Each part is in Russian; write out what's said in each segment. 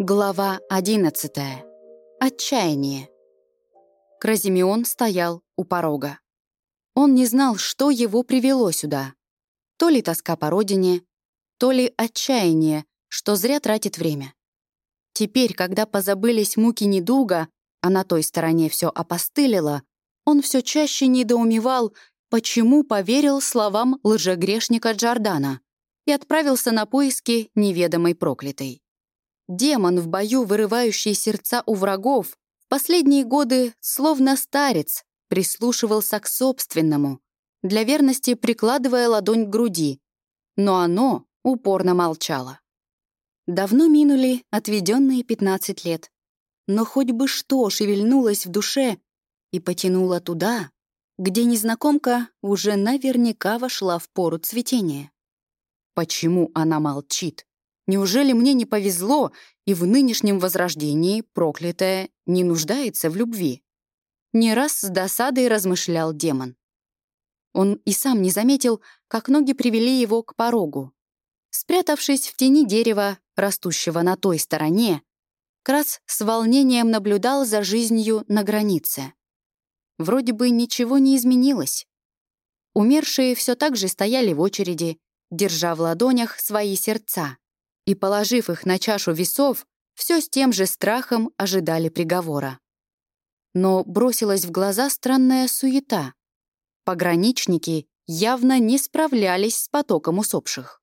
Глава 11. Отчаяние. Кразимеон стоял у порога. Он не знал, что его привело сюда. То ли тоска по родине, то ли отчаяние, что зря тратит время. Теперь, когда позабылись муки недуга, а на той стороне все опостылило, он все чаще недоумевал, почему поверил словам лжегрешника Джордана и отправился на поиски неведомой проклятой. Демон в бою, вырывающий сердца у врагов, в последние годы, словно старец, прислушивался к собственному, для верности прикладывая ладонь к груди, но оно упорно молчало. Давно минули отведенные 15 лет, но хоть бы что шевельнулось в душе и потянуло туда, где незнакомка уже наверняка вошла в пору цветения. Почему она молчит? Неужели мне не повезло, и в нынешнем возрождении проклятая не нуждается в любви? Не раз с досадой размышлял демон. Он и сам не заметил, как ноги привели его к порогу. Спрятавшись в тени дерева, растущего на той стороне, Крас с волнением наблюдал за жизнью на границе. Вроде бы ничего не изменилось. Умершие все так же стояли в очереди, держа в ладонях свои сердца, и, положив их на чашу весов, все с тем же страхом ожидали приговора. Но бросилась в глаза странная суета. Пограничники явно не справлялись с потоком усопших.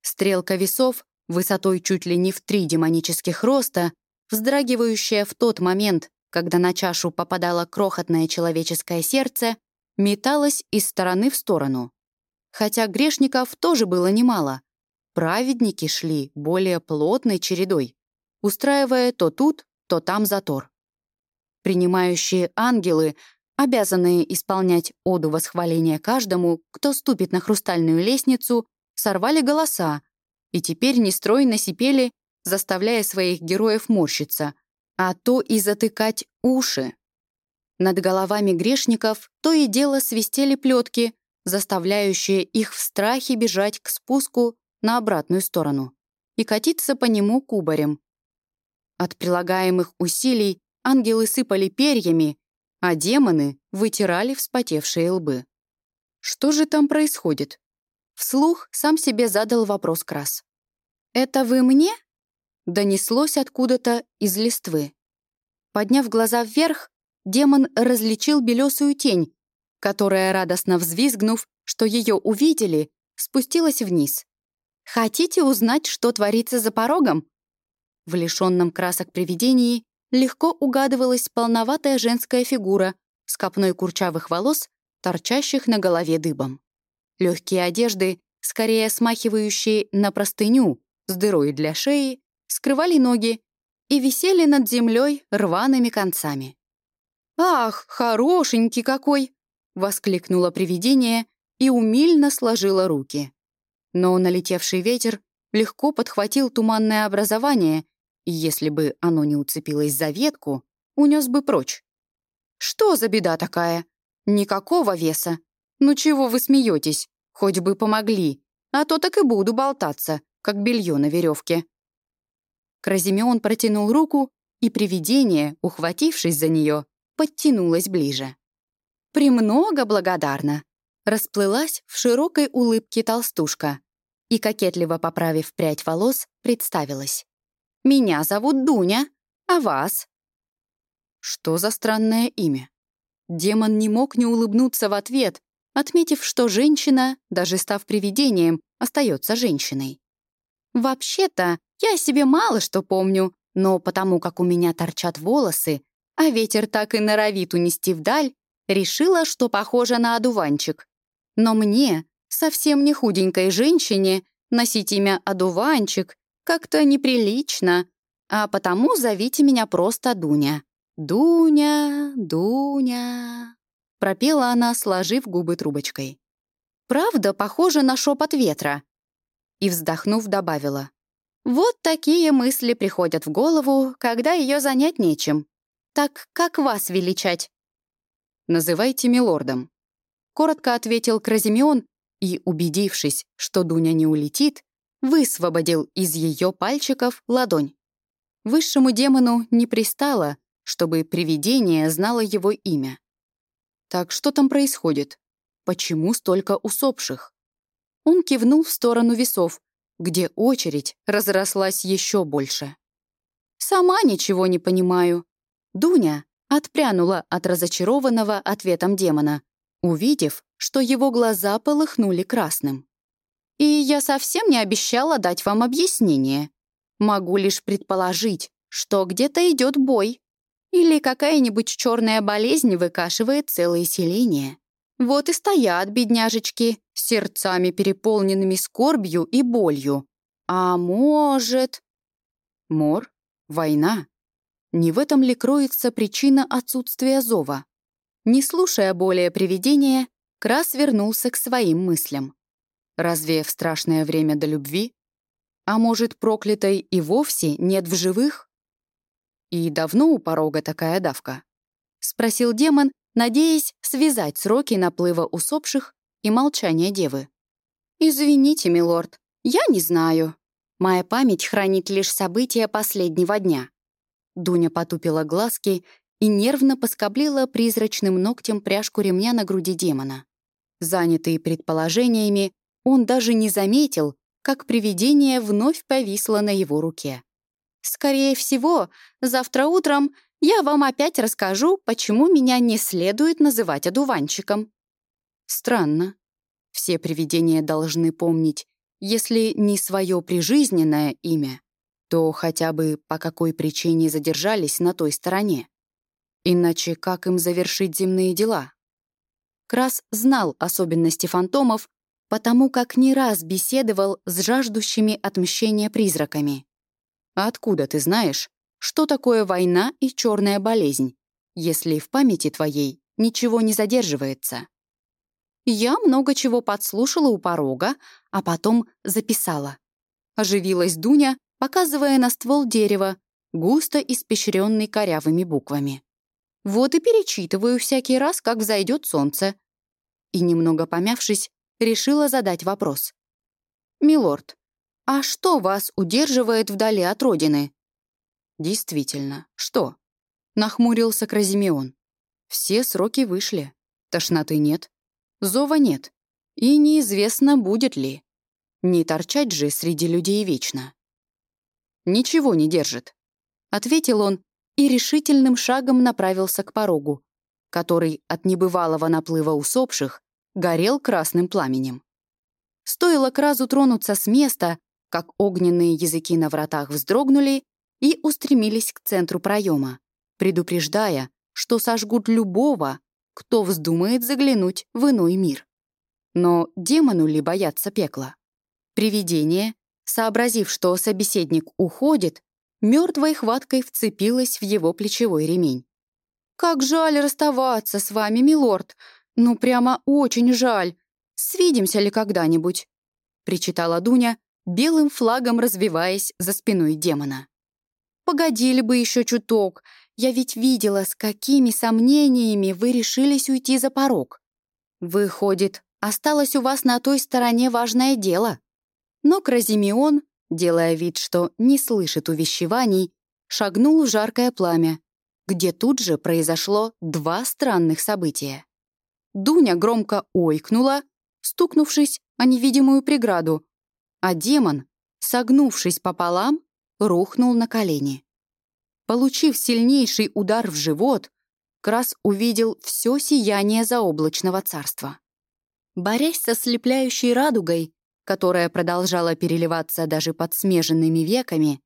Стрелка весов, высотой чуть ли не в три демонических роста, вздрагивающая в тот момент, когда на чашу попадало крохотное человеческое сердце, металась из стороны в сторону. Хотя грешников тоже было немало. Праведники шли более плотной чередой, устраивая то тут, то там затор. Принимающие ангелы, обязанные исполнять оду восхваления каждому, кто ступит на хрустальную лестницу, сорвали голоса и теперь нестройно сипели, заставляя своих героев морщиться, а то и затыкать уши. Над головами грешников то и дело свистели плетки, заставляющие их в страхе бежать к спуску на обратную сторону и катиться по нему кубарем. От прилагаемых усилий ангелы сыпали перьями, а демоны вытирали вспотевшие лбы. Что же там происходит? Вслух сам себе задал вопрос Крас. «Это вы мне?» Донеслось откуда-то из листвы. Подняв глаза вверх, демон различил белесую тень, которая, радостно взвизгнув, что ее увидели, спустилась вниз. «Хотите узнать, что творится за порогом?» В лишенном красок привидении легко угадывалась полноватая женская фигура с копной курчавых волос, торчащих на голове дыбом. Легкие одежды, скорее смахивающие на простыню, с дырой для шеи, скрывали ноги и висели над землей рваными концами. «Ах, хорошенький какой!» Воскликнуло привидение и умильно сложило руки. Но налетевший ветер легко подхватил туманное образование, и если бы оно не уцепилось за ветку, унес бы прочь. «Что за беда такая? Никакого веса. Ну чего вы смеетесь? Хоть бы помогли, а то так и буду болтаться, как белье на веревке». Кразимеон протянул руку, и привидение, ухватившись за нее, подтянулось ближе. «Премного благодарна», — расплылась в широкой улыбке толстушка и, кокетливо поправив прядь волос, представилась. «Меня зовут Дуня, а вас?» Что за странное имя? Демон не мог не улыбнуться в ответ, отметив, что женщина, даже став привидением, остается женщиной. «Вообще-то, я себе мало что помню, но потому как у меня торчат волосы, а ветер так и норовит унести вдаль, Решила, что похожа на одуванчик. Но мне, совсем не худенькой женщине, носить имя одуванчик как-то неприлично, а потому зовите меня просто Дуня. «Дуня, Дуня», — пропела она, сложив губы трубочкой. «Правда, похоже на шепот ветра». И, вздохнув, добавила. «Вот такие мысли приходят в голову, когда ее занять нечем. Так как вас величать?» называйте милордом». Коротко ответил Кразимеон и, убедившись, что Дуня не улетит, высвободил из ее пальчиков ладонь. Высшему демону не пристало, чтобы привидение знало его имя. Так что там происходит? Почему столько усопших? Он кивнул в сторону весов, где очередь разрослась еще больше. «Сама ничего не понимаю». Дуня отпрянула от разочарованного ответом демона, увидев, что его глаза полыхнули красным. «И я совсем не обещала дать вам объяснение. Могу лишь предположить, что где-то идет бой. Или какая-нибудь черная болезнь выкашивает целое селение. Вот и стоят бедняжечки, сердцами переполненными скорбью и болью. А может... Мор? Война? Не в этом ли кроется причина отсутствия зова? Не слушая более привидения, Крас вернулся к своим мыслям. Разве в страшное время до любви? А может, проклятой и вовсе нет в живых? «И давно у порога такая давка?» — спросил демон, надеясь связать сроки наплыва усопших и молчания девы. «Извините, милорд, я не знаю. Моя память хранит лишь события последнего дня». Дуня потупила глазки и нервно поскоблила призрачным ногтем пряжку ремня на груди демона. Занятый предположениями, он даже не заметил, как привидение вновь повисло на его руке. Скорее всего, завтра утром я вам опять расскажу, почему меня не следует называть одуванчиком. Странно. Все привидения должны помнить, если не свое прижизненное имя, то хотя бы по какой причине задержались на той стороне. Иначе как им завершить земные дела? Крас знал особенности фантомов, потому как не раз беседовал с жаждущими отмщения призраками. Откуда ты знаешь, что такое война и черная болезнь, если в памяти твоей ничего не задерживается? Я много чего подслушала у порога, а потом записала. Оживилась Дуня, показывая на ствол дерева, густо испещренный корявыми буквами. Вот и перечитываю всякий раз, как взойдет солнце. И, немного помявшись, решила задать вопрос. «Милорд, «А что вас удерживает вдали от родины?» «Действительно, что?» — нахмурился Кразимеон. «Все сроки вышли. Тошноты нет. Зова нет. И неизвестно, будет ли. Не торчать же среди людей вечно». «Ничего не держит», — ответил он и решительным шагом направился к порогу, который от небывалого наплыва усопших горел красным пламенем. Стоило Кразу тронуться с места, как огненные языки на вратах вздрогнули и устремились к центру проема, предупреждая, что сожгут любого, кто вздумает заглянуть в иной мир. Но демону ли бояться пекла? Привидение, сообразив, что собеседник уходит, мертвой хваткой вцепилась в его плечевой ремень. «Как жаль расставаться с вами, милорд! Ну, прямо очень жаль! Свидимся ли когда-нибудь?» — причитала Дуня, белым флагом развиваясь за спиной демона. «Погодили бы еще чуток, я ведь видела, с какими сомнениями вы решились уйти за порог. Выходит, осталось у вас на той стороне важное дело». Но Кразимеон, делая вид, что не слышит увещеваний, шагнул в жаркое пламя, где тут же произошло два странных события. Дуня громко ойкнула, стукнувшись о невидимую преграду, а демон, согнувшись пополам, рухнул на колени. Получив сильнейший удар в живот, Крас увидел все сияние заоблачного царства. Борясь со слепляющей радугой, которая продолжала переливаться даже под смеженными веками,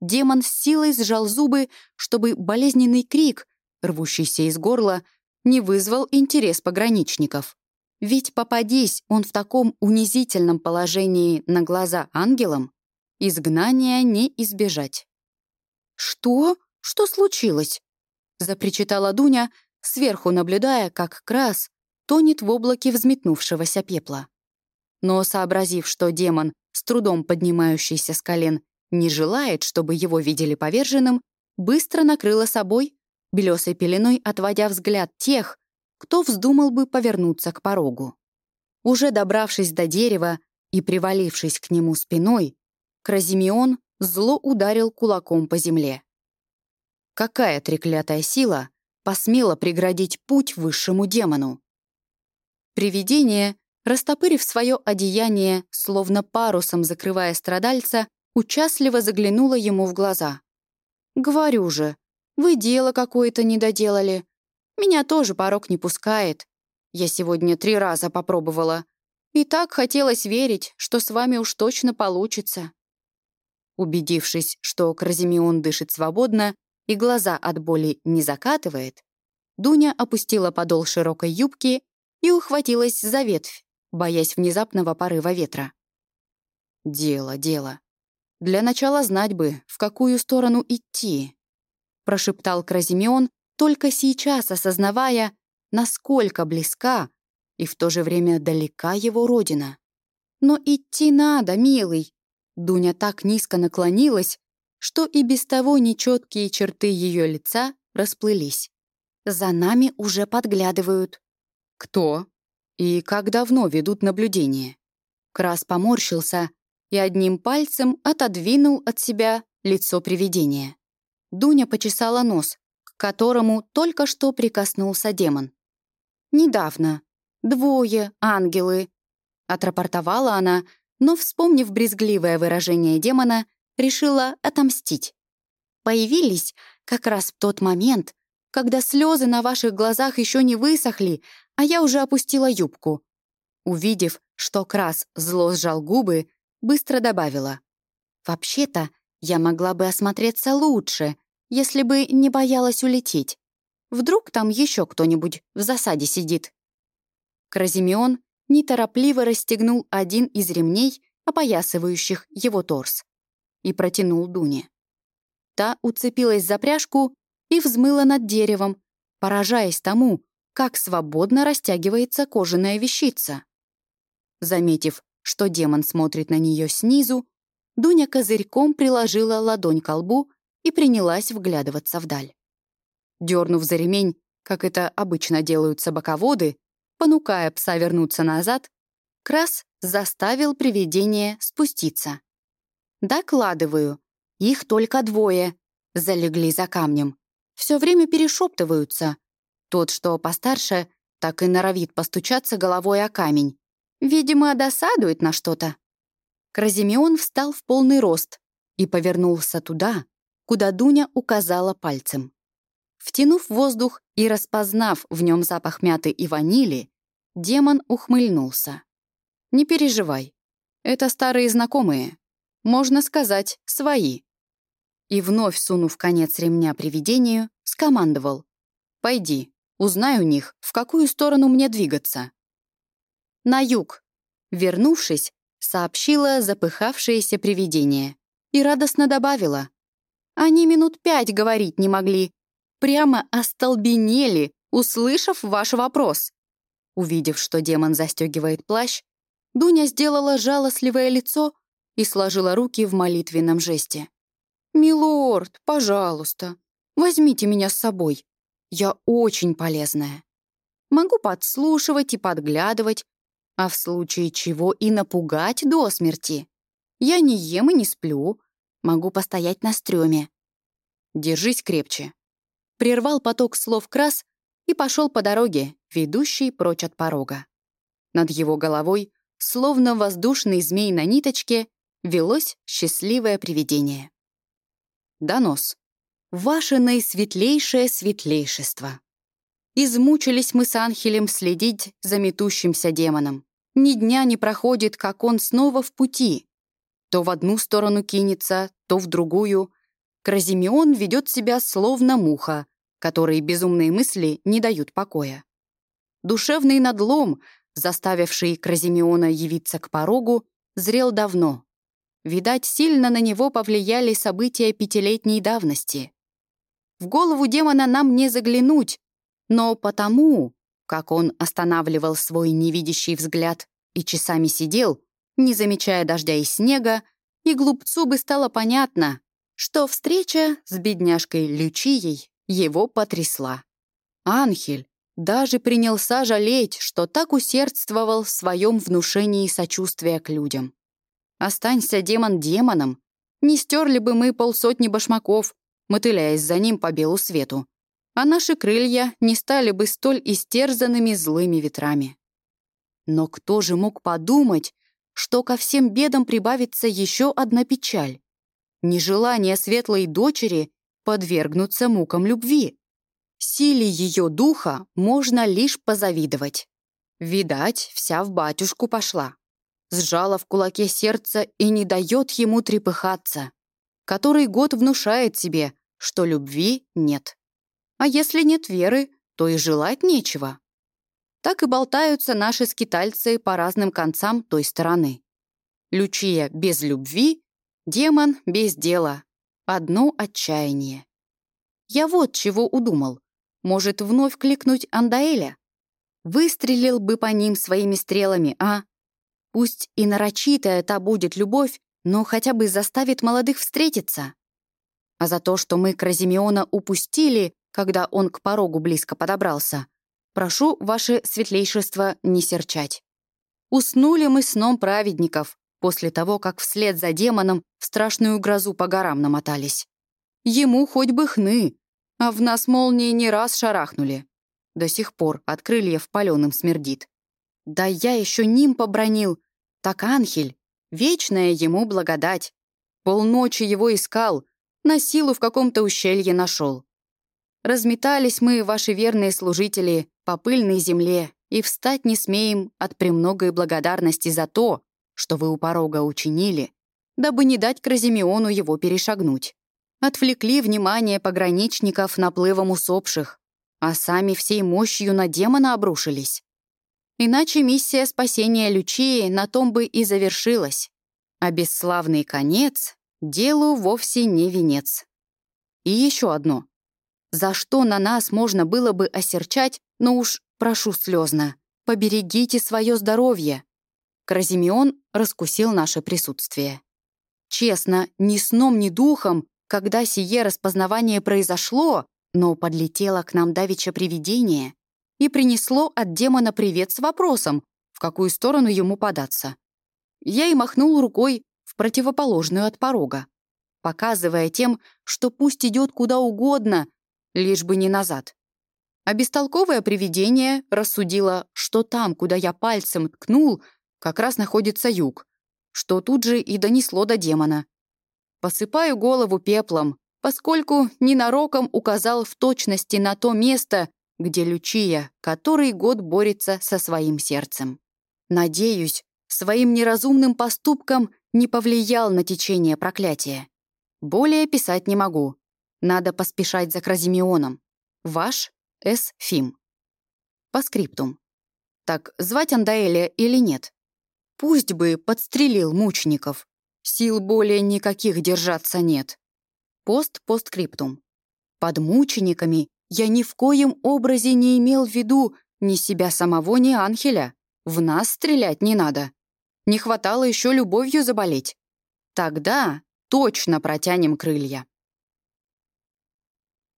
демон с силой сжал зубы, чтобы болезненный крик, рвущийся из горла, не вызвал интерес пограничников. Ведь попадись он в таком унизительном положении на глаза ангелам, изгнания не избежать. «Что? Что случилось?» — запричитала Дуня, сверху наблюдая, как крас тонет в облаке взметнувшегося пепла. Но, сообразив, что демон, с трудом поднимающийся с колен, не желает, чтобы его видели поверженным, быстро накрыла собой, белесой пеленой отводя взгляд тех, кто вздумал бы повернуться к порогу. Уже добравшись до дерева и привалившись к нему спиной, Кразимеон зло ударил кулаком по земле. Какая треклятая сила посмела преградить путь высшему демону? Привидение, растопырив свое одеяние, словно парусом закрывая страдальца, участливо заглянуло ему в глаза. «Говорю же, вы дело какое-то не доделали. Меня тоже порог не пускает. Я сегодня три раза попробовала. И так хотелось верить, что с вами уж точно получится». Убедившись, что Кразимеон дышит свободно и глаза от боли не закатывает, Дуня опустила подол широкой юбки и ухватилась за ветвь, боясь внезапного порыва ветра. «Дело, дело. Для начала знать бы, в какую сторону идти», прошептал Кразимеон, только сейчас осознавая, насколько близка и в то же время далека его родина. «Но идти надо, милый!» Дуня так низко наклонилась, что и без того нечеткие черты ее лица расплылись. «За нами уже подглядывают». «Кто? И как давно ведут наблюдение?» Крас поморщился и одним пальцем отодвинул от себя лицо привидения. Дуня почесала нос, к которому только что прикоснулся демон. «Недавно. Двое, ангелы», — отрапортовала она, но, вспомнив брезгливое выражение демона, решила отомстить. Появились как раз в тот момент, когда слезы на ваших глазах еще не высохли, а я уже опустила юбку. Увидев, что Крас зло сжал губы, быстро добавила. «Вообще-то, я могла бы осмотреться лучше, если бы не боялась улететь. Вдруг там еще кто-нибудь в засаде сидит?» Кразимеон неторопливо расстегнул один из ремней, опоясывающих его торс и протянул Дуне. Та уцепилась за пряжку и взмыла над деревом, поражаясь тому, как свободно растягивается кожаная вещица. Заметив, что демон смотрит на нее снизу, Дуня козырьком приложила ладонь к лбу и принялась вглядываться вдаль. Дернув за ремень, как это обычно делают собаководы, понукая пса вернуться назад, Крас заставил привидение спуститься. Докладываю. Их только двое. Залегли за камнем. Все время перешептываются. Тот, что постарше, так и норовит постучаться головой о камень. Видимо, досадует на что-то. Кразимеон встал в полный рост и повернулся туда, куда Дуня указала пальцем. Втянув воздух и распознав в нем запах мяты и ванили, демон ухмыльнулся. «Не переживай. Это старые знакомые. Можно сказать, свои. И вновь сунув конец ремня привидению, скомандовал. «Пойди, узнай у них, в какую сторону мне двигаться». «На юг», вернувшись, сообщила запыхавшееся привидение и радостно добавила. «Они минут пять говорить не могли. Прямо остолбенели, услышав ваш вопрос». Увидев, что демон застегивает плащ, Дуня сделала жалостливое лицо и сложила руки в молитвенном жесте. «Милорд, пожалуйста, возьмите меня с собой. Я очень полезная. Могу подслушивать и подглядывать, а в случае чего и напугать до смерти. Я не ем и не сплю, могу постоять на стреме. Держись крепче». Прервал поток слов крас и пошел по дороге, ведущей прочь от порога. Над его головой, словно воздушный змей на ниточке, велось счастливое привидение. Донос. Ваше наисветлейшее светлейшество. Измучились мы с Анхелем следить за метущимся демоном. Ни дня не проходит, как он снова в пути. То в одну сторону кинется, то в другую. Кразимеон ведет себя словно муха, которой безумные мысли не дают покоя. Душевный надлом, заставивший Кразимеона явиться к порогу, зрел давно, Видать, сильно на него повлияли события пятилетней давности. В голову демона нам не заглянуть, но потому, как он останавливал свой невидящий взгляд и часами сидел, не замечая дождя и снега, и глупцу бы стало понятно, что встреча с бедняжкой Лючией его потрясла. Анхель даже принялся жалеть, что так усердствовал в своем внушении сочувствия к людям. Останься демон демоном, Не стерли бы мы полсотни башмаков, мотыляясь за ним по белу свету. А наши крылья не стали бы столь истерзанными злыми ветрами. Но кто же мог подумать, что ко всем бедам прибавится еще одна печаль? Нежелание светлой дочери подвергнуться мукам любви. Силе ее духа можно лишь позавидовать. Видать, вся в батюшку пошла. Сжала в кулаке сердце и не дает ему трепыхаться. Который год внушает себе, что любви нет. А если нет веры, то и желать нечего. Так и болтаются наши скитальцы по разным концам той стороны. Лючия без любви, демон без дела. Одно отчаяние. Я вот чего удумал. Может, вновь кликнуть Андаэля? Выстрелил бы по ним своими стрелами, а? Пусть и нарочитая та будет любовь, но хотя бы заставит молодых встретиться. А за то, что мы Кразимеона упустили, когда он к порогу близко подобрался, прошу ваше светлейшество не серчать. Уснули мы сном праведников после того, как вслед за демоном в страшную грозу по горам намотались. Ему хоть бы хны, а в нас молнии не раз шарахнули. До сих пор от крыльев паленым смердит. Да я еще ним побронил. Так Анхель, вечная ему благодать. Полночи его искал, на силу в каком-то ущелье нашел. Разметались мы, ваши верные служители, по пыльной земле, и встать не смеем от премногой благодарности за то, что вы у порога учинили, дабы не дать Кразимеону его перешагнуть отвлекли внимание пограничников наплывом усопших, а сами всей мощью на демона обрушились. Иначе миссия спасения Лючии на том бы и завершилась, а бесславный конец делу вовсе не венец. И еще одно. За что на нас можно было бы осерчать, но уж прошу слезно, поберегите свое здоровье. Кразимеон раскусил наше присутствие. Честно, ни сном, ни духом когда сие распознавание произошло, но подлетело к нам давеча привидение и принесло от демона привет с вопросом, в какую сторону ему податься. Я и махнул рукой в противоположную от порога, показывая тем, что пусть идет куда угодно, лишь бы не назад. А бестолковое привидение рассудило, что там, куда я пальцем ткнул, как раз находится юг, что тут же и донесло до демона. Посыпаю голову пеплом, поскольку ненароком указал в точности на то место, где Лючия который год борется со своим сердцем. Надеюсь, своим неразумным поступком не повлиял на течение проклятия. Более писать не могу. Надо поспешать за Кразимеоном. Ваш С. Фим. По скриптум. Так, звать Андаэля или нет? Пусть бы подстрелил мучеников. Сил более никаких держаться нет. Пост-постскриптум. Под мучениками я ни в коем образе не имел в виду ни себя самого, ни Анхеля. В нас стрелять не надо. Не хватало еще любовью заболеть. Тогда точно протянем крылья.